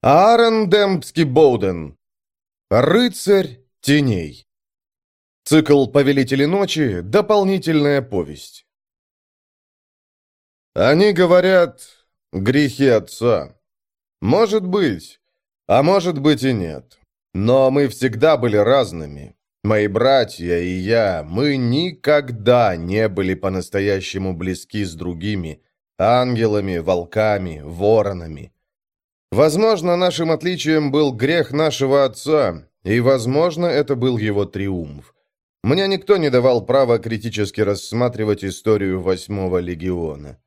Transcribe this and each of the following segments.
Аарон Демпский Боуден. Рыцарь теней. Цикл «Повелители ночи» — дополнительная повесть. Они говорят «грехи отца». Может быть, а может быть и нет. Но мы всегда были разными. Мои братья и я, мы никогда не были по-настоящему близки с другими ангелами, волками, воронами. Возможно, нашим отличием был грех нашего отца, и, возможно, это был его триумф. Мне никто не давал права критически рассматривать историю Восьмого Легиона.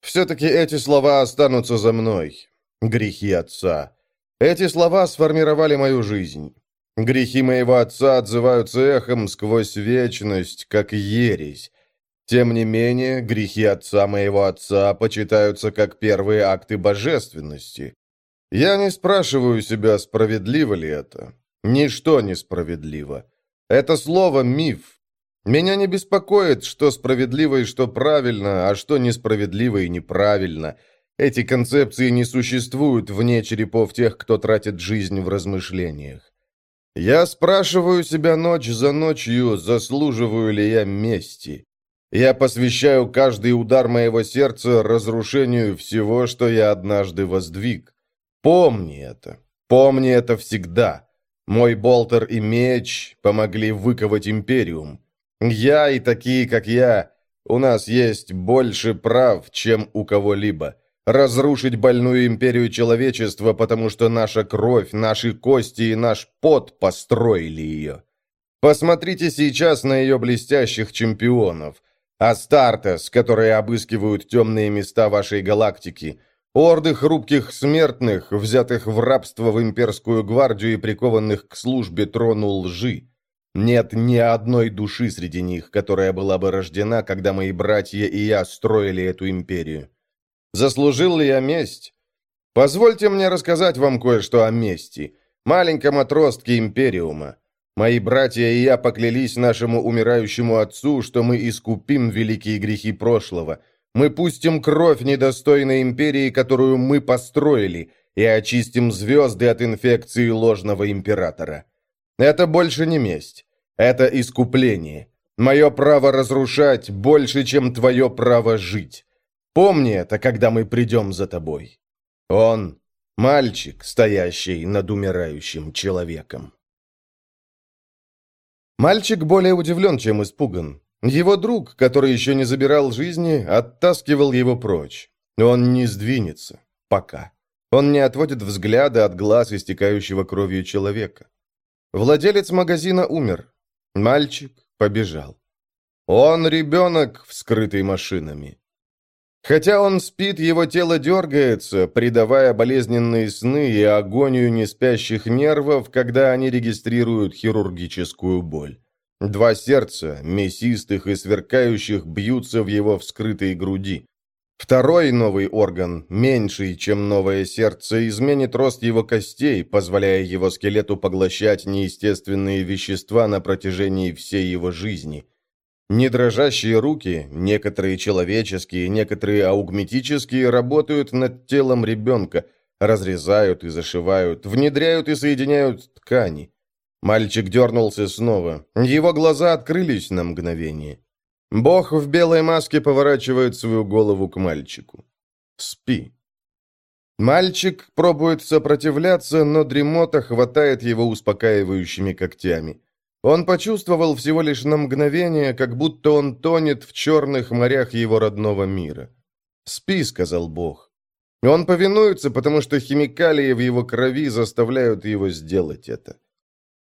Все-таки эти слова останутся за мной. Грехи отца. Эти слова сформировали мою жизнь. Грехи моего отца отзываются эхом сквозь вечность, как ересь. Тем не менее, грехи отца моего отца почитаются как первые акты божественности. Я не спрашиваю себя, справедливо ли это. Ничто несправедливо. Это слово «миф». Меня не беспокоит, что справедливо и что правильно, а что несправедливо и неправильно. Эти концепции не существуют вне черепов тех, кто тратит жизнь в размышлениях. Я спрашиваю себя ночь за ночью, заслуживаю ли я мести. Я посвящаю каждый удар моего сердца разрушению всего, что я однажды воздвиг. Помни это. Помни это всегда. Мой болтер и меч помогли выковать Империум. Я и такие, как я, у нас есть больше прав, чем у кого-либо. Разрушить больную империю человечества, потому что наша кровь, наши кости и наш пот построили ее. Посмотрите сейчас на ее блестящих чемпионов. Астартес, которые обыскивают темные места вашей галактики – Орды хрупких смертных, взятых в рабство в имперскую гвардию и прикованных к службе трону лжи. Нет ни одной души среди них, которая была бы рождена, когда мои братья и я строили эту империю. Заслужил ли я месть? Позвольте мне рассказать вам кое-что о мести, маленьком отростке Империума. Мои братья и я поклялись нашему умирающему отцу, что мы искупим великие грехи прошлого – мы пустим кровь недостойной империи, которую мы построили, и очистим звезды от инфекции ложного императора. Это больше не месть. Это искупление. Мое право разрушать больше, чем твое право жить. Помни это, когда мы придем за тобой. Он — мальчик, стоящий над умирающим человеком. Мальчик более удивлен, чем испуган. Его друг, который еще не забирал жизни, оттаскивал его прочь. Он не сдвинется. Пока. Он не отводит взгляда от глаз истекающего кровью человека. Владелец магазина умер. Мальчик побежал. Он ребенок, вскрытый машинами. Хотя он спит, его тело дергается, придавая болезненные сны и агонию неспящих нервов, когда они регистрируют хирургическую боль. Два сердца, мясистых и сверкающих, бьются в его вскрытой груди. Второй новый орган, меньший, чем новое сердце, изменит рост его костей, позволяя его скелету поглощать неестественные вещества на протяжении всей его жизни. Недрожащие руки, некоторые человеческие, некоторые аугметические, работают над телом ребенка, разрезают и зашивают, внедряют и соединяют ткани. Мальчик дернулся снова. Его глаза открылись на мгновение. Бог в белой маске поворачивает свою голову к мальчику. «Спи». Мальчик пробует сопротивляться, но дремота хватает его успокаивающими когтями. Он почувствовал всего лишь на мгновение, как будто он тонет в черных морях его родного мира. «Спи», — сказал Бог. Он повинуется, потому что химикалии в его крови заставляют его сделать это.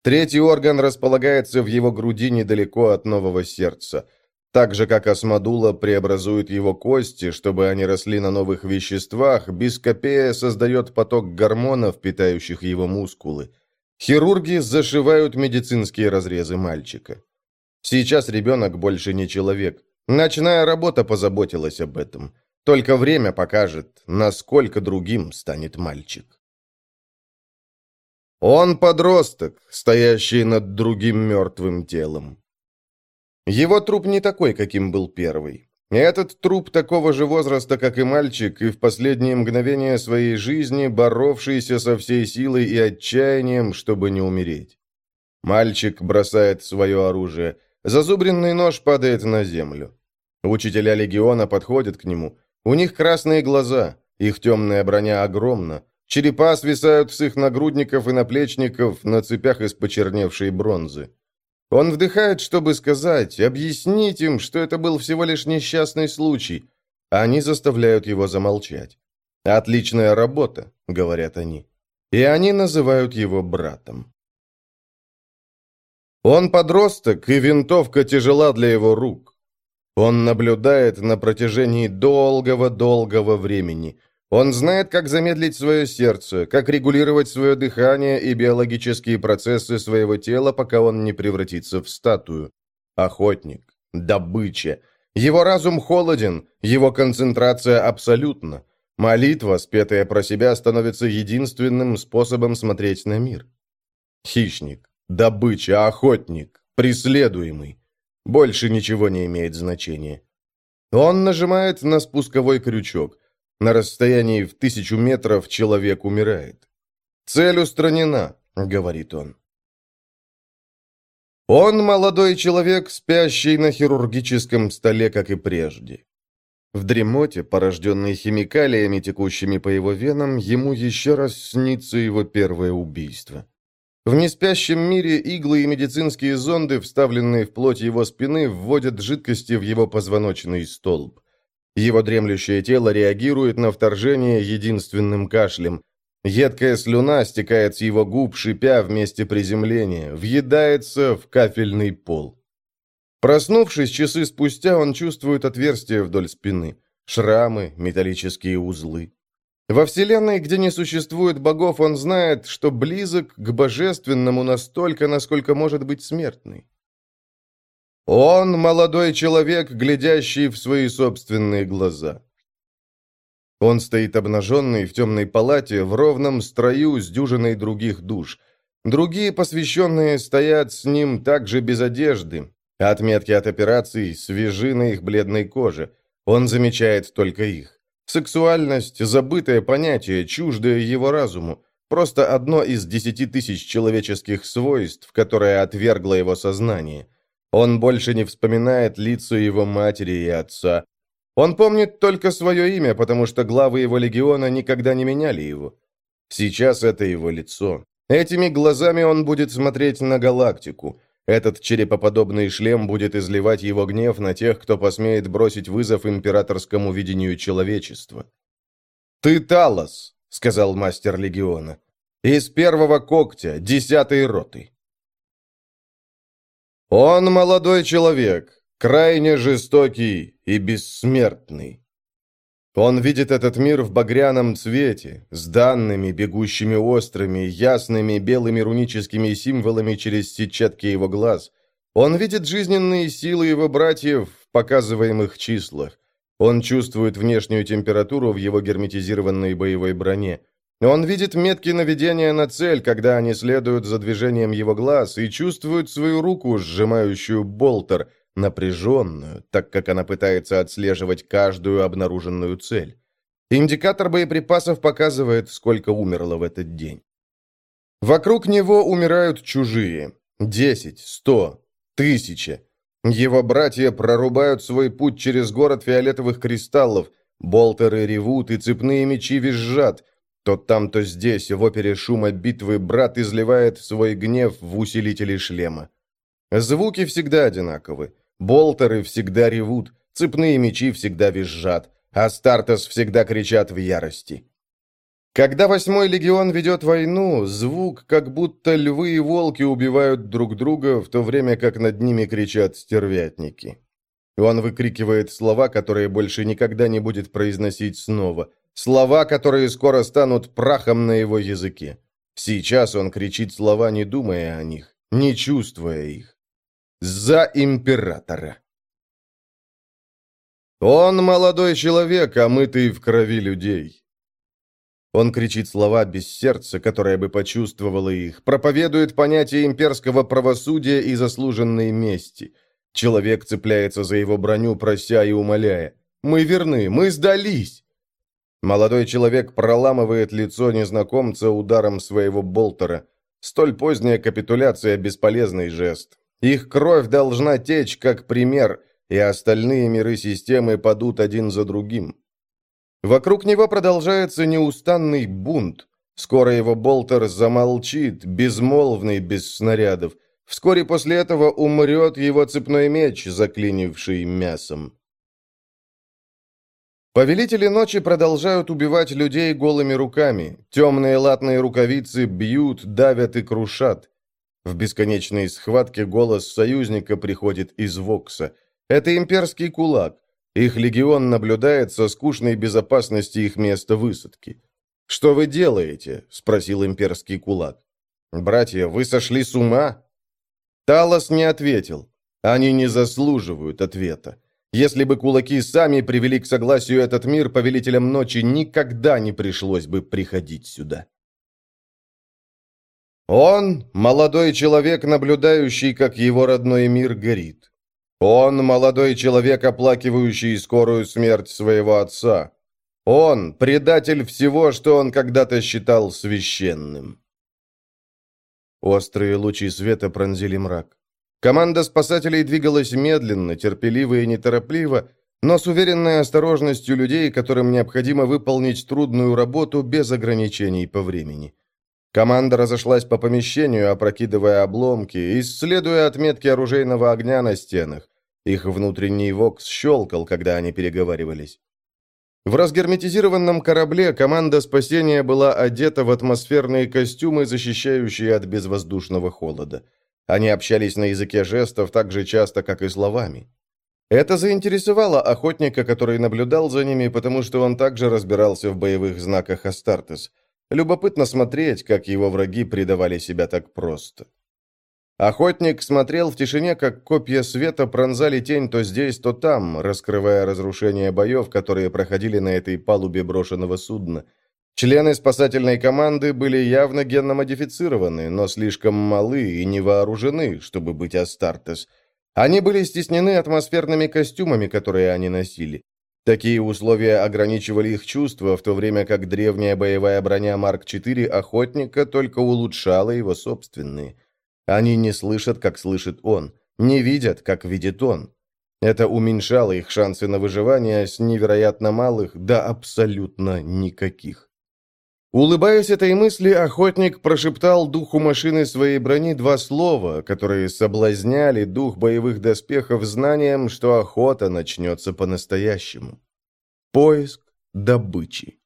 Третий орган располагается в его груди недалеко от нового сердца. Так же, как осмодула преобразует его кости, чтобы они росли на новых веществах, бископея создает поток гормонов, питающих его мускулы. Хирурги зашивают медицинские разрезы мальчика. Сейчас ребенок больше не человек. Ночная работа позаботилась об этом. Только время покажет, насколько другим станет мальчик. Он подросток, стоящий над другим мертвым телом. Его труп не такой, каким был первый. Этот труп такого же возраста, как и мальчик, и в последние мгновения своей жизни боровшийся со всей силой и отчаянием, чтобы не умереть. Мальчик бросает свое оружие. Зазубренный нож падает на землю. Учителя легиона подходят к нему. У них красные глаза, их темная броня огромна. Черепа свисают с их нагрудников и наплечников на цепях из почерневшей бронзы. Он вдыхает, чтобы сказать, объяснить им, что это был всего лишь несчастный случай. Они заставляют его замолчать. «Отличная работа», — говорят они. И они называют его братом. Он подросток, и винтовка тяжела для его рук. Он наблюдает на протяжении долгого-долгого времени. Он знает, как замедлить свое сердце, как регулировать свое дыхание и биологические процессы своего тела, пока он не превратится в статую. Охотник, добыча. Его разум холоден, его концентрация абсолютна. Молитва, спетая про себя, становится единственным способом смотреть на мир. Хищник, добыча, охотник, преследуемый. Больше ничего не имеет значения. Он нажимает на спусковой крючок – на расстоянии в тысячу метров человек умирает. «Цель устранена», — говорит он. Он молодой человек, спящий на хирургическом столе, как и прежде. В дремоте, порожденной химикалиями, текущими по его венам, ему еще раз снится его первое убийство. В неспящем мире иглы и медицинские зонды, вставленные в плоть его спины, вводят жидкости в его позвоночный столб. Его дремлющее тело реагирует на вторжение единственным кашлем. Едкая слюна стекает с его губ, шипя вместе приземления, въедается в кафельный пол. Проснувшись часы спустя, он чувствует отверстия вдоль спины, шрамы, металлические узлы. Во Вселенной, где не существует богов, он знает, что близок к божественному настолько, насколько может быть смертный. Он молодой человек, глядящий в свои собственные глаза. Он стоит обнаженный в темной палате, в ровном строю с дюжиной других душ. Другие посвященные стоят с ним также без одежды. Отметки от операций свежи на их бледной коже. Он замечает только их. Сексуальность – забытое понятие, чуждое его разуму. Просто одно из десяти тысяч человеческих свойств, которое отвергло его сознание – он больше не вспоминает лица его матери и отца. Он помнит только свое имя, потому что главы его легиона никогда не меняли его. Сейчас это его лицо. Этими глазами он будет смотреть на галактику. Этот черепоподобный шлем будет изливать его гнев на тех, кто посмеет бросить вызов императорскому видению человечества. «Ты Талос», — сказал мастер легиона, — «из первого когтя, десятой роты». Он молодой человек, крайне жестокий и бессмертный. Он видит этот мир в багряном цвете, с данными, бегущими острыми, ясными белыми руническими символами через сетчатки его глаз. Он видит жизненные силы его братьев в показываемых числах. Он чувствует внешнюю температуру в его герметизированной боевой броне. Он видит метки наведения на цель, когда они следуют за движением его глаз и чувствует свою руку, сжимающую болтер, напряженную, так как она пытается отслеживать каждую обнаруженную цель. Индикатор боеприпасов показывает, сколько умерло в этот день. Вокруг него умирают чужие. Десять, сто, тысяча. Его братья прорубают свой путь через город фиолетовых кристаллов. Болтеры ревут, и цепные мечи визжат. То там, то здесь, в опере шума битвы, брат изливает свой гнев в усилители шлема. Звуки всегда одинаковы. Болтеры всегда ревут, цепные мечи всегда визжат, а Стартес всегда кричат в ярости. Когда восьмой легион ведет войну, звук, как будто львы и волки убивают друг друга, в то время как над ними кричат стервятники. Он выкрикивает слова, которые больше никогда не будет произносить снова, Слова, которые скоро станут прахом на его языке. Сейчас он кричит слова, не думая о них, не чувствуя их. За императора. Он молодой человек, омытый в крови людей. Он кричит слова без сердца, которое бы почувствовало их, проповедует понятие имперского правосудия и заслуженной мести. Человек цепляется за его броню, прося и умоляя. «Мы верны, мы сдались!» Молодой человек проламывает лицо незнакомца ударом своего болтера. Столь поздняя капитуляция – бесполезный жест. Их кровь должна течь, как пример, и остальные миры системы падут один за другим. Вокруг него продолжается неустанный бунт. Скоро его болтер замолчит, безмолвный, без снарядов. Вскоре после этого умрет его цепной меч, заклинивший мясом. Повелители ночи продолжают убивать людей голыми руками. Темные латные рукавицы бьют, давят и крушат. В бесконечной схватке голос союзника приходит из Вокса. Это имперский кулак. Их легион наблюдает со скучной безопасности их места высадки. «Что вы делаете?» — спросил имперский кулак. «Братья, вы сошли с ума?» Талос не ответил. Они не заслуживают ответа. Если бы кулаки сами привели к согласию этот мир, повелителям ночи никогда не пришлось бы приходить сюда. Он – молодой человек, наблюдающий, как его родной мир горит. Он – молодой человек, оплакивающий скорую смерть своего отца. Он – предатель всего, что он когда-то считал священным. Острые лучи света пронзили мрак. Команда спасателей двигалась медленно, терпеливо и неторопливо, но с уверенной осторожностью людей, которым необходимо выполнить трудную работу без ограничений по времени. Команда разошлась по помещению, опрокидывая обломки, исследуя отметки оружейного огня на стенах. Их внутренний вокс щелкал, когда они переговаривались. В разгерметизированном корабле команда спасения была одета в атмосферные костюмы, защищающие от безвоздушного холода. Они общались на языке жестов так же часто, как и словами. Это заинтересовало охотника, который наблюдал за ними, потому что он также разбирался в боевых знаках Астартес. Любопытно смотреть, как его враги предавали себя так просто. Охотник смотрел в тишине, как копья света пронзали тень то здесь, то там, раскрывая разрушение боев, которые проходили на этой палубе брошенного судна. Члены спасательной команды были явно генно-модифицированы, но слишком малы и не вооружены, чтобы быть Астартес. Они были стеснены атмосферными костюмами, которые они носили. Такие условия ограничивали их чувства, в то время как древняя боевая броня Марк-4 охотника только улучшала его собственные. Они не слышат, как слышит он, не видят, как видит он. Это уменьшало их шансы на выживание с невероятно малых до абсолютно никаких. Улыбаясь этой мысли, охотник прошептал духу машины своей брони два слова, которые соблазняли дух боевых доспехов знанием, что охота начнется по-настоящему. Поиск добычи.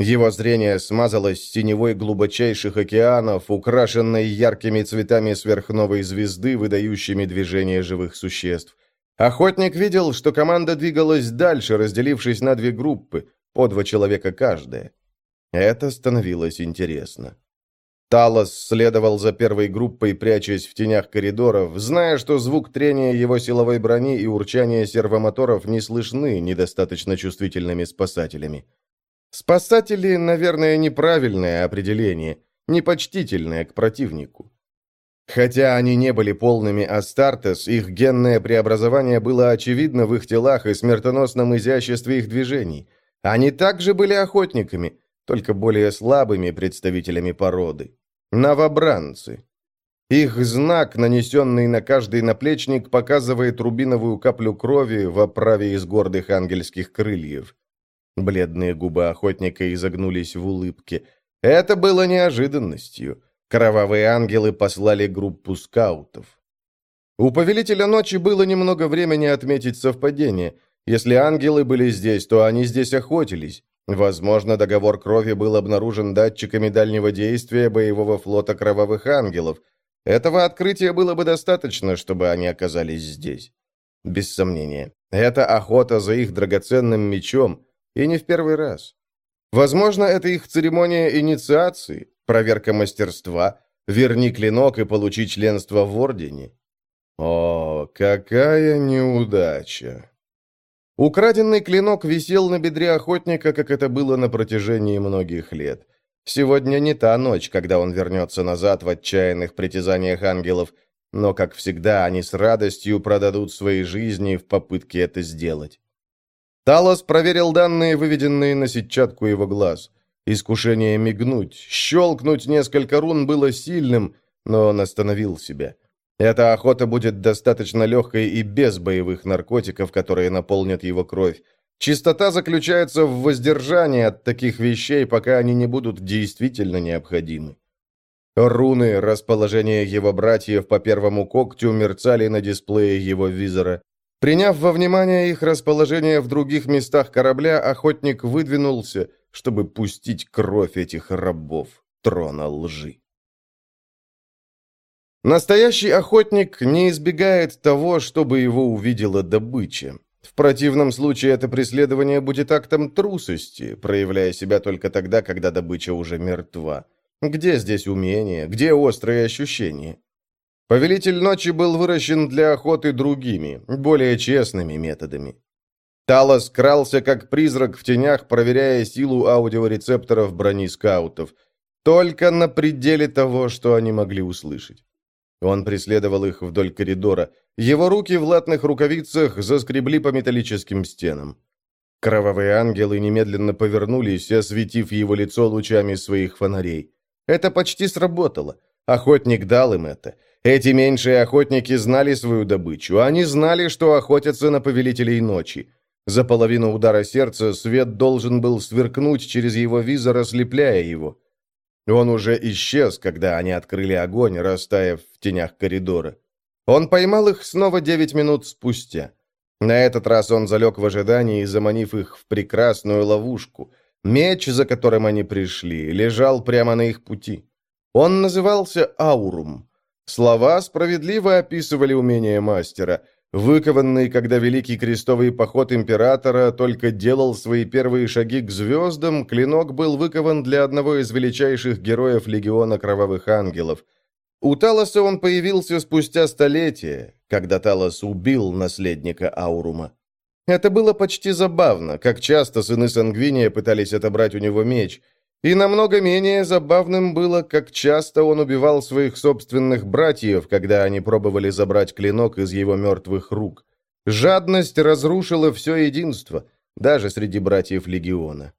Его зрение смазалось синевой глубочайших океанов, украшенной яркими цветами сверхновой звезды, выдающими движение живых существ. Охотник видел, что команда двигалась дальше, разделившись на две группы, по два человека каждая. Это становилось интересно. Талос следовал за первой группой, прячась в тенях коридоров, зная, что звук трения его силовой брони и урчание сервомоторов не слышны недостаточно чувствительными спасателями. Спасатели, наверное, неправильное определение, непочтительное к противнику. Хотя они не были полными Астартес, их генное преобразование было очевидно в их телах и смертоносном изяществе их движений. Они также были охотниками – только более слабыми представителями породы. Новобранцы. Их знак, нанесенный на каждый наплечник, показывает рубиновую каплю крови в оправе из гордых ангельских крыльев. Бледные губы охотника изогнулись в улыбке. Это было неожиданностью. Кровавые ангелы послали группу скаутов. У Повелителя Ночи было немного времени отметить совпадение. Если ангелы были здесь, то они здесь охотились. Возможно, договор крови был обнаружен датчиками дальнего действия боевого флота Кровавых Ангелов. Этого открытия было бы достаточно, чтобы они оказались здесь. Без сомнения. Это охота за их драгоценным мечом, и не в первый раз. Возможно, это их церемония инициации, проверка мастерства, верни клинок и получи членство в Ордене. О, какая неудача! Украденный клинок висел на бедре охотника, как это было на протяжении многих лет. Сегодня не та ночь, когда он вернется назад в отчаянных притязаниях ангелов. но, как всегда, они с радостью продадут свои жизни в попытке это сделать. Талос проверил данные, выведенные на сетчатку его глаз. Искушение мигнуть, щелкнуть несколько рун было сильным, но он остановил себя. Эта охота будет достаточно легкой и без боевых наркотиков, которые наполнят его кровь. Чистота заключается в воздержании от таких вещей, пока они не будут действительно необходимы. Руны расположения его братьев по первому когтю мерцали на дисплее его визора. Приняв во внимание их расположение в других местах корабля, охотник выдвинулся, чтобы пустить кровь этих рабов трона лжи. Настоящий охотник не избегает того, чтобы его увидела добыча. В противном случае это преследование будет актом трусости, проявляя себя только тогда, когда добыча уже мертва. Где здесь умение, где острые ощущения? Повелитель ночи был выращен для охоты другими, более честными методами. Талос крался как призрак в тенях, проверяя силу аудиорецепторов брони скаутов. Только на пределе того, что они могли услышать. Он преследовал их вдоль коридора. Его руки в латных рукавицах заскребли по металлическим стенам. Кровавые ангелы немедленно повернулись, осветив его лицо лучами своих фонарей. Это почти сработало. Охотник дал им это. Эти меньшие охотники знали свою добычу. Они знали, что охотятся на повелителей ночи. За половину удара сердца свет должен был сверкнуть через его визор, ослепляя его. Он уже исчез, когда они открыли огонь, растаяв в тенях коридора. Он поймал их снова девять минут спустя. На этот раз он залег в ожидании, заманив их в прекрасную ловушку. Меч, за которым они пришли, лежал прямо на их пути. Он назывался Аурум. Слова справедливо описывали умение мастера – Выкованный, когда Великий Крестовый Поход Императора только делал свои первые шаги к звездам, клинок был выкован для одного из величайших героев Легиона Кровавых Ангелов. У Талоса он появился спустя столетия, когда Талос убил наследника Аурума. Это было почти забавно, как часто сыны Сангвиния пытались отобрать у него меч – и намного менее забавным было, как часто он убивал своих собственных братьев, когда они пробовали забрать клинок из его мертвых рук. Жадность разрушила все единство, даже среди братьев Легиона.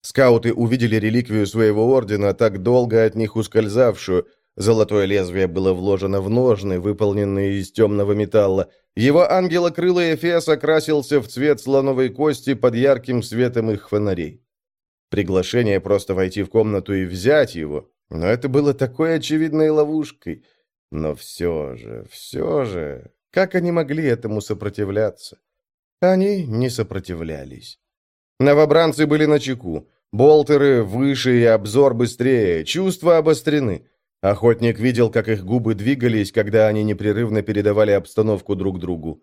Скауты увидели реликвию своего ордена, так долго от них ускользавшую. Золотое лезвие было вложено в ножны, выполненные из темного металла. Его ангелокрылый эфес окрасился в цвет слоновой кости под ярким светом их фонарей. Приглашение просто войти в комнату и взять его. Но это было такой очевидной ловушкой. Но все же, все же, как они могли этому сопротивляться? Они не сопротивлялись. Новобранцы были на чеку. Болтеры выше и обзор быстрее, чувства обострены. Охотник видел, как их губы двигались, когда они непрерывно передавали обстановку друг другу.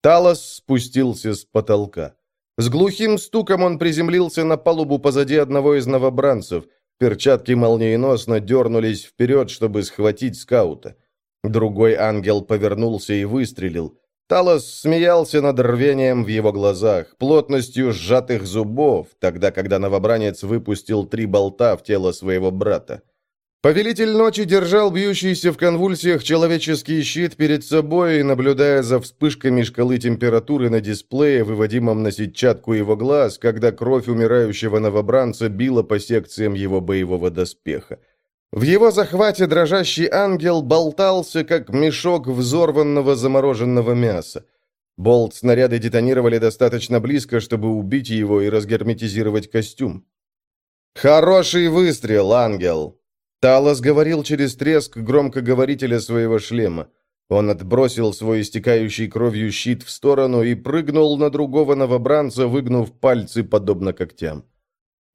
Талос спустился с потолка. С глухим стуком он приземлился на палубу позади одного из новобранцев. Перчатки молниеносно дернулись вперед, чтобы схватить скаута. Другой ангел повернулся и выстрелил. Талос смеялся над рвением в его глазах, плотностью сжатых зубов, тогда, когда новобранец выпустил три болта в тело своего брата. Повелитель ночи держал бьющийся в конвульсиях человеческий щит перед собой, наблюдая за вспышками шкалы температуры на дисплее, выводимом на сетчатку его глаз, когда кровь умирающего новобранца била по секциям его боевого доспеха. В его захвате дрожащий ангел болтался, как мешок взорванного замороженного мяса. Болт-снаряды детонировали достаточно близко, чтобы убить его и разгерметизировать костюм. «Хороший выстрел, ангел!» Талос говорил через треск громкоговорителя своего шлема. Он отбросил свой истекающий кровью щит в сторону и прыгнул на другого новобранца, выгнув пальцы, подобно когтям.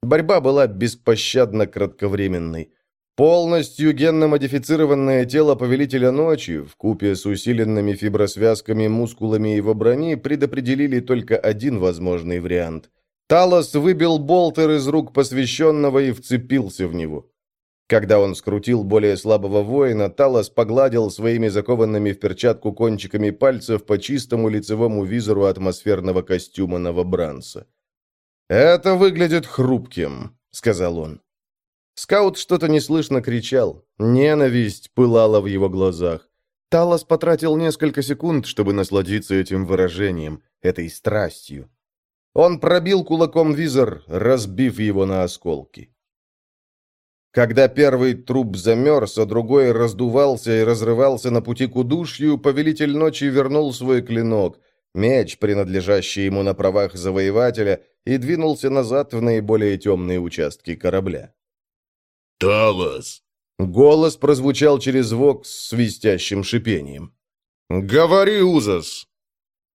Борьба была беспощадно кратковременной. Полностью генно-модифицированное тело Повелителя Ночи, в купе с усиленными фибросвязками, мускулами его брони, предопределили только один возможный вариант. Талос выбил болтер из рук посвященного и вцепился в него. Когда он скрутил более слабого воина, Талос погладил своими закованными в перчатку кончиками пальцев по чистому лицевому визору атмосферного костюма новобранца. «Это выглядит хрупким», — сказал он. Скаут что-то неслышно кричал. Ненависть пылала в его глазах. Талос потратил несколько секунд, чтобы насладиться этим выражением, этой страстью. Он пробил кулаком визор, разбив его на осколки. Когда первый труп замерз, а другой раздувался и разрывался на пути к удушью, повелитель ночи вернул свой клинок, меч, принадлежащий ему на правах завоевателя, и двинулся назад в наиболее темные участки корабля. «Талос!» Голос прозвучал через вок с свистящим шипением. «Говори, Узас!»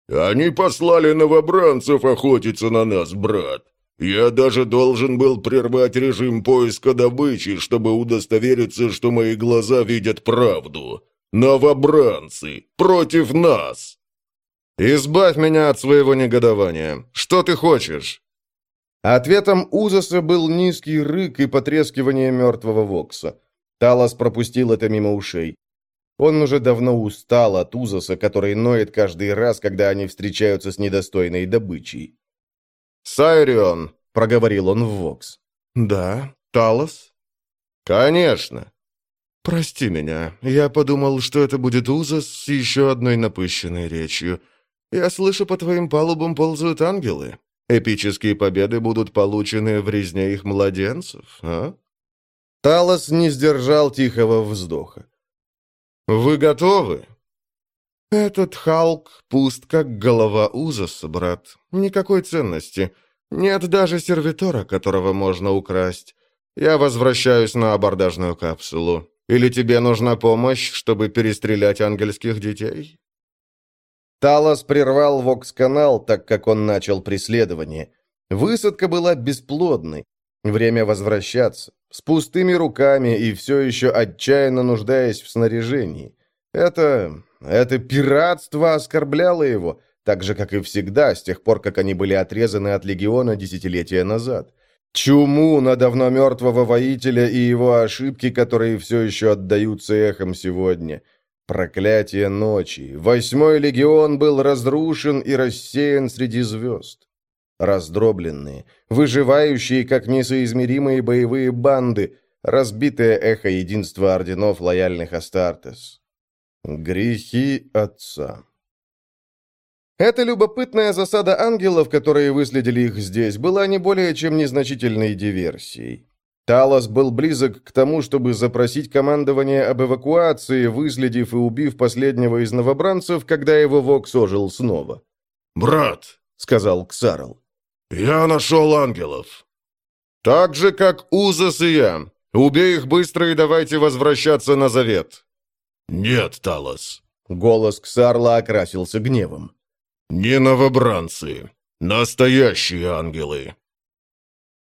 «Они послали новобранцев охотиться на нас, брат. Я даже должен был прервать режим поиска добычи, чтобы удостовериться, что мои глаза видят правду. Новобранцы! Против нас!» «Избавь меня от своего негодования. Что ты хочешь?» Ответом Узаса был низкий рык и потрескивание мертвого Вокса. Талос пропустил это мимо ушей. Он уже давно устал от Узаса, который ноет каждый раз, когда они встречаются с недостойной добычей. «Сайрион», — проговорил он в Вокс. «Да, Талос?» «Конечно». «Прости меня. Я подумал, что это будет Узас с еще одной напыщенной речью. Я слышу, по твоим палубам ползают ангелы. Эпические победы будут получены в резне их младенцев, а?» Талос не сдержал тихого вздоха. «Вы готовы?» «Этот Халк пуст, как голова Узаса, брат. Никакой ценности. Нет даже сервитора, которого можно украсть. Я возвращаюсь на абордажную капсулу. Или тебе нужна помощь, чтобы перестрелять ангельских детей?» Талос прервал Вокс-канал, так как он начал преследование. Высадка была бесплодной. Время возвращаться. С пустыми руками и все еще отчаянно нуждаясь в снаряжении. Это... это пиратство оскорбляло его, так же, как и всегда, с тех пор, как они были отрезаны от легиона десятилетия назад. Чуму на давно мертвого воителя и его ошибки, которые все еще отдаются эхом сегодня. Проклятие ночи. Восьмой легион был разрушен и рассеян среди звезд раздробленные, выживающие как несоизмеримые боевые банды, разбитое эхо единства орденов лояльных Астартес. Грехи отца. Эта любопытная засада ангелов, которые выследили их здесь, была не более чем незначительной диверсией. Талос был близок к тому, чтобы запросить командование об эвакуации, выследив и убив последнего из новобранцев, когда его Вокс ожил снова. «Брат», — сказал Ксарл, «Я нашел ангелов». «Так же, как Узас и я. Убей их быстро и давайте возвращаться на завет». «Нет, Талос». Голос Ксарла окрасился гневом. «Не новобранцы. Настоящие ангелы».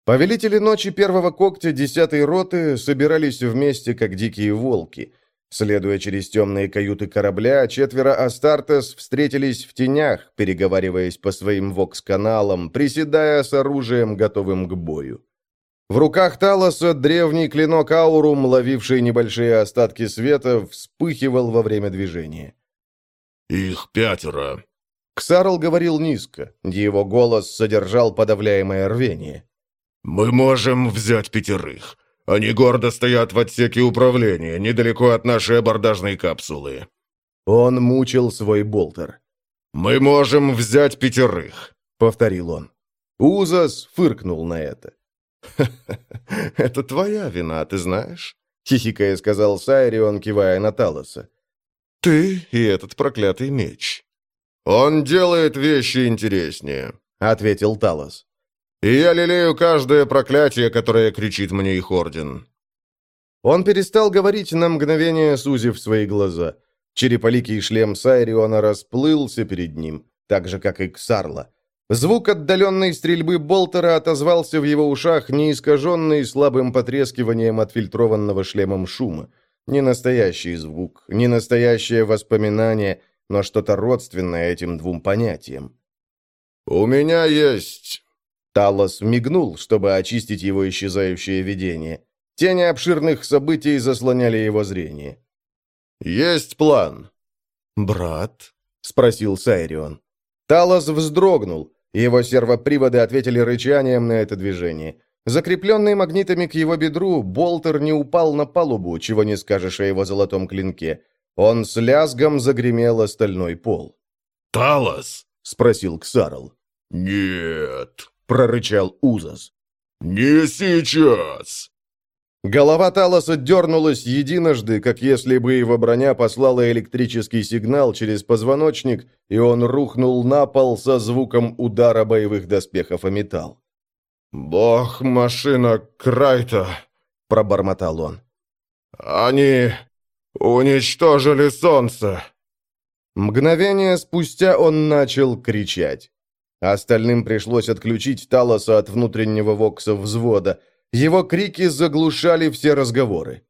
Повелители ночи первого когтя десятой роты собирались вместе, как дикие волки – Следуя через темные каюты корабля, четверо Астартес встретились в тенях, переговариваясь по своим вокс-каналам, приседая с оружием, готовым к бою. В руках Талоса древний клинок Аурум, ловивший небольшие остатки света, вспыхивал во время движения. «Их пятеро». Ксарл говорил низко, его голос содержал подавляемое рвение. «Мы можем взять пятерых. Они гордо стоят в отсеке управления, недалеко от нашей абордажной капсулы». Он мучил свой болтер. «Мы можем взять пятерых», — повторил он. Узас фыркнул на это. «Это твоя вина, ты знаешь?» — хихикая сказал Сайрион, кивая на Талоса. «Ты и этот проклятый меч». «Он делает вещи интереснее», — ответил Талос. И я лелею каждое проклятие, которое кричит мне их орден». Он перестал говорить на мгновение, сузив свои глаза. Череполикий шлем Сайриона расплылся перед ним, так же, как и Ксарла. Звук отдаленной стрельбы Болтера отозвался в его ушах, не искаженный слабым потрескиванием отфильтрованного шлемом шума. Не настоящий звук, не настоящее воспоминание, но что-то родственное этим двум понятиям. «У меня есть Талос мигнул, чтобы очистить его исчезающее видение. Тени обширных событий заслоняли его зрение. «Есть план». «Брат?» — спросил Сайрион. Талос вздрогнул. Его сервоприводы ответили рычанием на это движение. Закрепленный магнитами к его бедру, болтер не упал на палубу, чего не скажешь о его золотом клинке. Он с лязгом загремел остальной пол. «Талос?» — спросил Ксарл. «Нет», — прорычал Узас. «Не сейчас!» Голова Талоса дернулась единожды, как если бы его броня послала электрический сигнал через позвоночник, и он рухнул на пол со звуком удара боевых доспехов о металл. «Бог, машина Крайта!» — пробормотал он. «Они уничтожили солнце!» Мгновение спустя он начал кричать. Остальным пришлось отключить Талоса от внутреннего вокса взвода — его крики заглушали все разговоры.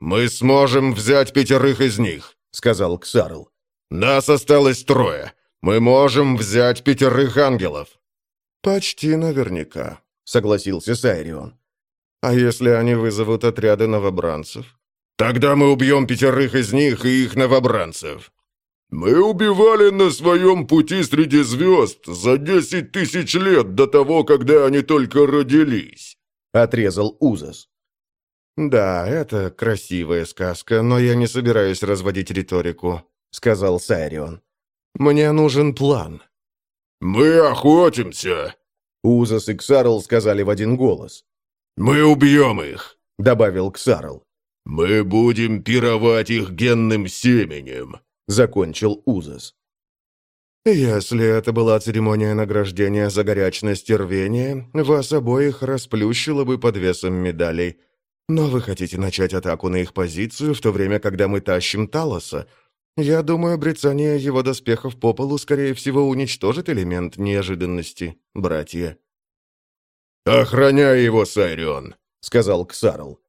«Мы сможем взять пятерых из них», — сказал Ксарл. «Нас осталось трое. Мы можем взять пятерых ангелов». «Почти наверняка», — согласился Сайрион. «А если они вызовут отряды новобранцев?» «Тогда мы убьем пятерых из них и их новобранцев». «Мы убивали на своем пути среди звезд за десять тысяч лет до того, когда они только родились». — отрезал Узас. «Да, это красивая сказка, но я не собираюсь разводить риторику», — сказал Сайрион. «Мне нужен план». «Мы охотимся», — Узас и Ксарл сказали в один голос. «Мы убьем их», — добавил Ксарл. «Мы будем пировать их генным семенем», — закончил Узас. «Если это была церемония награждения за горячность и рвение, вас обоих расплющило бы под весом медалей. Но вы хотите начать атаку на их позицию, в то время, когда мы тащим Талоса. Я думаю, брецание его доспехов по полу, скорее всего, уничтожит элемент неожиданности, братья». «Охраняй его, Сайрион», — сказал Ксарл.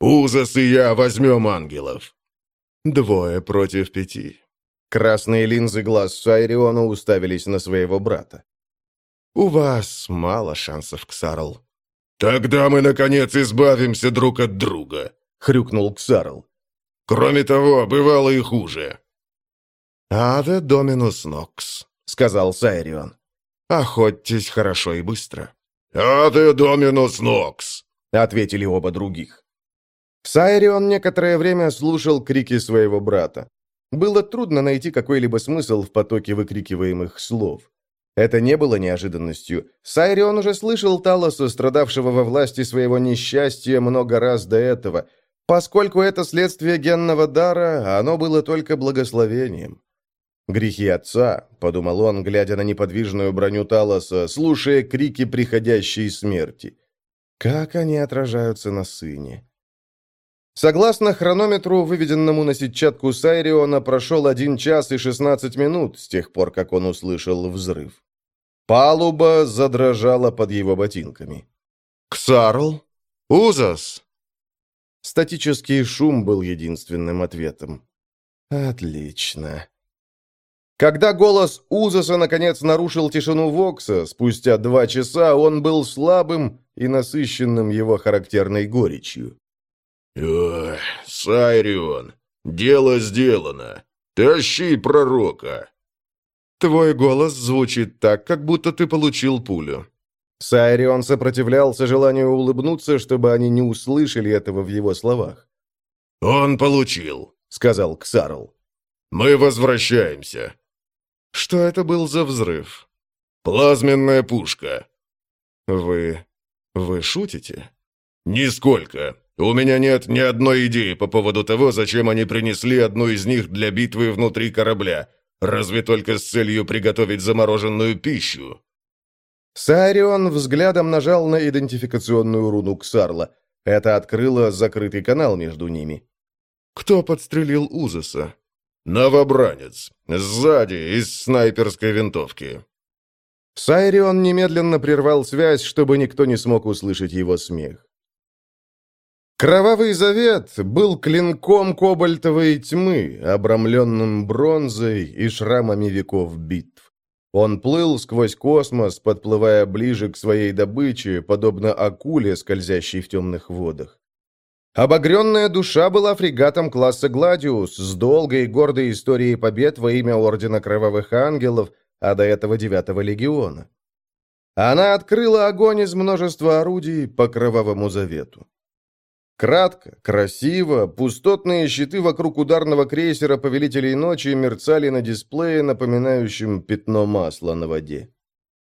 «Узас и я возьмем ангелов». «Двое против пяти. Красные линзы глаз Сайриона уставились на своего брата. «У вас мало шансов, Ксарл». «Тогда мы, наконец, избавимся друг от друга», — хрюкнул Ксарл. «Кроме того, бывало и хуже». «Аве доминус нокс», — сказал Сайрион. «Охотьтесь хорошо и быстро». «Аве доминус нокс», — ответили оба других. Сайрион некоторое время слушал крики своего брата. Было трудно найти какой-либо смысл в потоке выкрикиваемых слов. Это не было неожиданностью. Сайрион уже слышал Талоса, страдавшего во власти своего несчастья, много раз до этого. Поскольку это следствие генного дара, оно было только благословением. «Грехи отца», — подумал он, глядя на неподвижную броню Талоса, слушая крики приходящей смерти. «Как они отражаются на сыне?» Согласно хронометру, выведенному на сетчатку Сайриона, прошел 1 час и 16 минут с тех пор, как он услышал взрыв. Палуба задрожала под его ботинками. «Ксарл? Узас?» Статический шум был единственным ответом. «Отлично». Когда голос Узаса наконец нарушил тишину Вокса, спустя два часа он был слабым и насыщенным его характерной горечью. «Ой, Сайрион, дело сделано. Тащи пророка!» «Твой голос звучит так, как будто ты получил пулю». Сайрион сопротивлялся желанию улыбнуться, чтобы они не услышали этого в его словах. «Он получил», — сказал Ксарл. «Мы возвращаемся». «Что это был за взрыв?» «Плазменная пушка». «Вы... вы шутите?» «Нисколько. У меня нет ни одной идеи по поводу того, зачем они принесли одну из них для битвы внутри корабля. Разве только с целью приготовить замороженную пищу?» Саарион взглядом нажал на идентификационную руну Ксарла. Это открыло закрытый канал между ними. «Кто подстрелил Узаса?» «Новобранец. Сзади, из снайперской винтовки». Сайрион немедленно прервал связь, чтобы никто не смог услышать его смех. Кровавый завет был клинком кобальтовой тьмы, обрамленным бронзой и шрамами веков битв. Он плыл сквозь космос, подплывая ближе к своей добыче, подобно акуле, скользящей в темных водах. Обогренная душа была фрегатом класса «Гладиус» с долгой и гордой историей побед во имя Ордена Кровавых Ангелов, а до этого Девятого Легиона. Она открыла огонь из множества орудий по Кровавому Завету. Кратко, красиво, пустотные щиты вокруг ударного крейсера Повелителей Ночи мерцали на дисплее, напоминающем пятно масла на воде.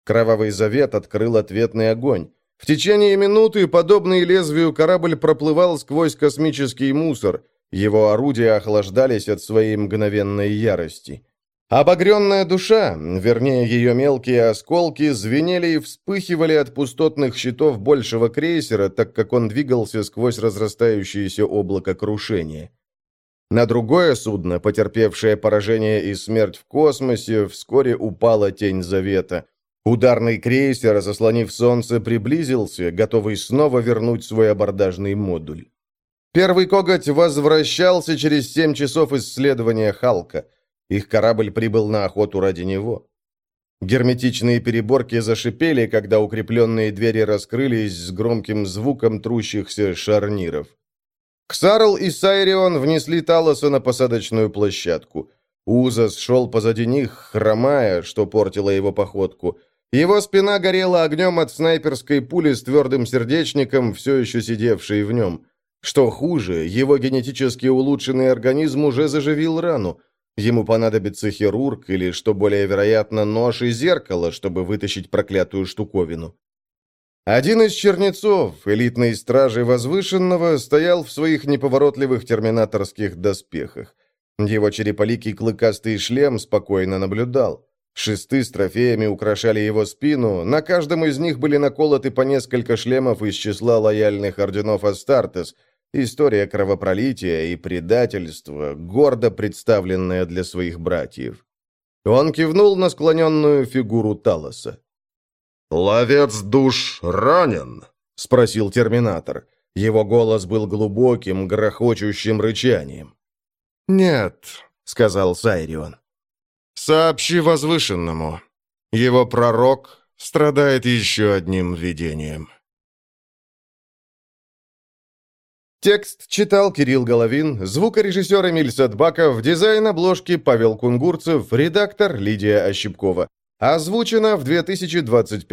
Кровавый Завет открыл ответный огонь. В течение минуты, подобный лезвию, корабль проплывал сквозь космический мусор. Его орудия охлаждались от своей мгновенной ярости. Обогренная душа, вернее ее мелкие осколки, звенели и вспыхивали от пустотных щитов большего крейсера, так как он двигался сквозь разрастающееся облако крушения. На другое судно, потерпевшее поражение и смерть в космосе, вскоре упала тень завета. Ударный крейсер, заслонив солнце, приблизился, готовый снова вернуть свой абордажный модуль. Первый коготь возвращался через семь часов исследования Халка – их корабль прибыл на охоту ради него. Герметичные переборки зашипели, когда укрепленные двери раскрылись с громким звуком трущихся шарниров. Ксарл и Сайрион внесли Талоса на посадочную площадку. Узас шел позади них, хромая, что портило его походку. Его спина горела огнем от снайперской пули с твердым сердечником, все еще сидевшей в нем. Что хуже, его генетически улучшенный организм уже заживил рану. Ему понадобится хирург или, что более вероятно, нож и зеркало, чтобы вытащить проклятую штуковину. Один из чернецов, элитной стражи Возвышенного, стоял в своих неповоротливых терминаторских доспехах. Его череполикий клыкастый шлем спокойно наблюдал. Шесты с трофеями украшали его спину, на каждом из них были наколоты по несколько шлемов из числа лояльных орденов Астартес – История кровопролития и предательства, гордо представленная для своих братьев. Он кивнул на склоненную фигуру Талоса. «Ловец душ ранен?» — спросил Терминатор. Его голос был глубоким, грохочущим рычанием. «Нет», — сказал Сайрион. «Сообщи возвышенному. Его пророк страдает еще одним видением». Текст читал Кирилл Головин, звукорежиссер Эмиль Садбаков, дизайн обложки Павел Кунгурцев, редактор Лидия Ощепкова. Озвучено в 2025